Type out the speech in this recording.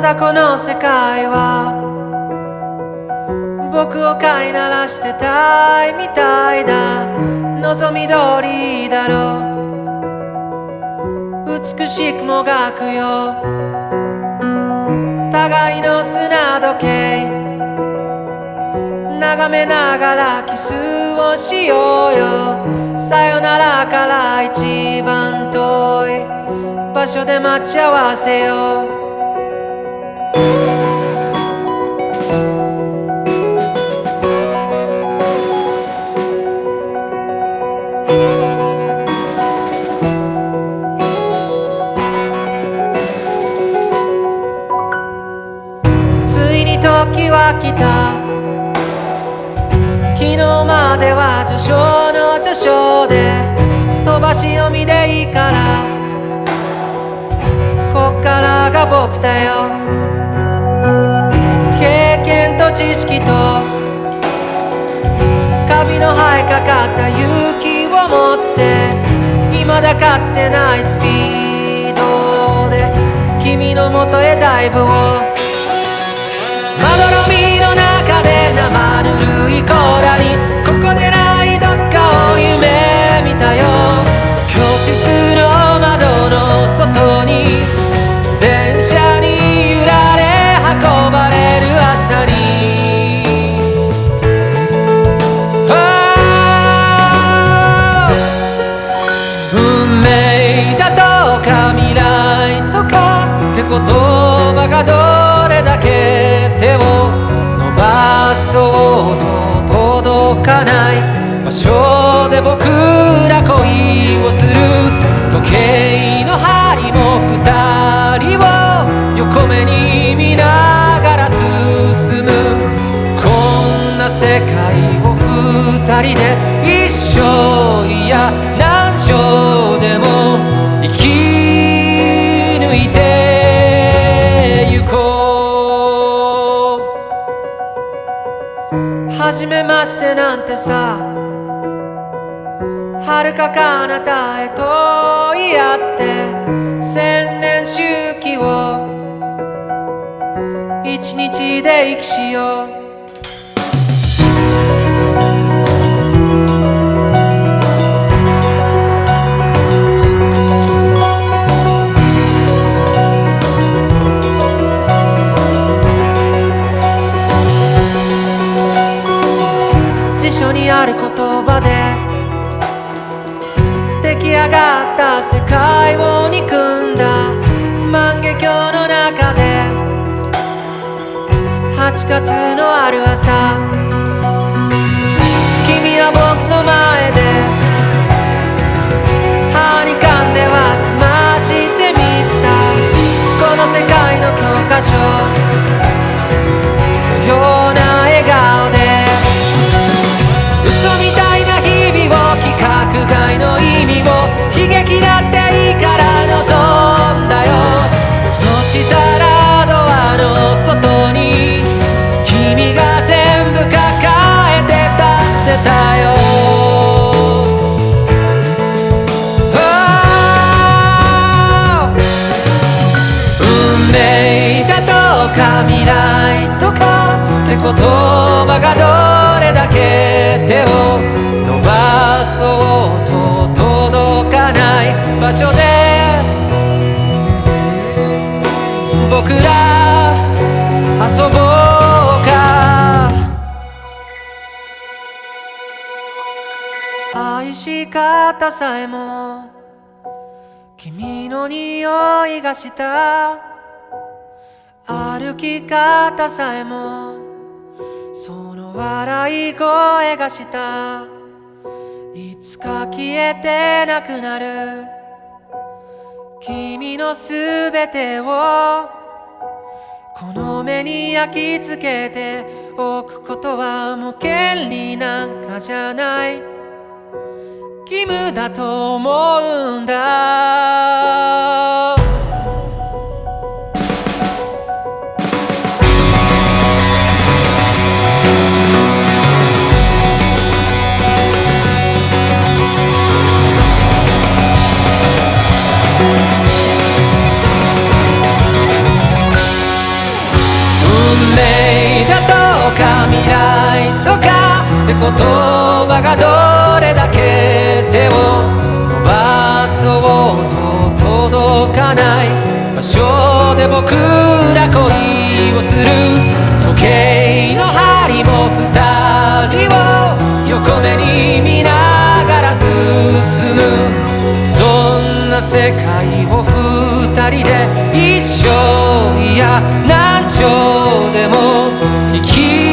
だこの世界は僕を飼いならしてたいみたいだ望み通りだろう。美しくもがくよ。互いの砂時計。眺めながらキスをしようよ。さよならから一番遠い場所で待ち合わせよう。は来た。昨日までは序章の序章で飛ばし読みでいいから。こっからが僕だよ。経験と知識とカビの生えかかった勇気を持って未だかつてないスピードで君のもとへダイブを。まどろみの中で生ぬるい甲羅にここでないどっかを夢見たよ。教室の窓の外に電車に揺られ運ばれる朝に。ああ運命だとか未来とかって言葉そうと届かない場所で僕ら恋をする時計の針も二人を横目に見ながら進むこんな世界を二人で一生いや何生でも初めましてなんてさ。はるか彼方へと言い合って千年周期を一日で生きしよう。た世界を憎んだ。万華鏡の中で。8月のある朝。君は僕の前で。歯に噛んでは済ましてみせたこの世界の教科書。のような笑顔で。嘘みたいな日々を規格外の意味を。か未来とかって言葉がどれだけ手を伸ばそうと届かない場所で僕ら遊ぼうか。愛し方さえも君の匂いがした。歩き方さえもその笑い声がした。いつか消えてなくなる。君のすべてをこの目に焼き付けておくことはもう権利なんかじゃない。義務だと思うんだ。言葉がどれだけ手を伸ばそうと届かない場所で僕ら恋をする時計の針も二人を横目に見ながら進むそんな世界を二人で一生いや何丁でも生き抜いて